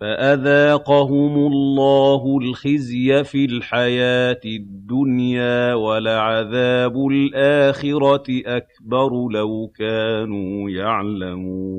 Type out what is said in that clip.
فَأَذَاقَهُمُ اللَّهُ الْخِزْيَ فِي الْحَيَاةِ الدُّنْيَا ۖ وَلَعَذَابُ الْآخِرَةِ أَكْبَرُ ۚ لَوْ كَانُوا يَعْلَمُونَ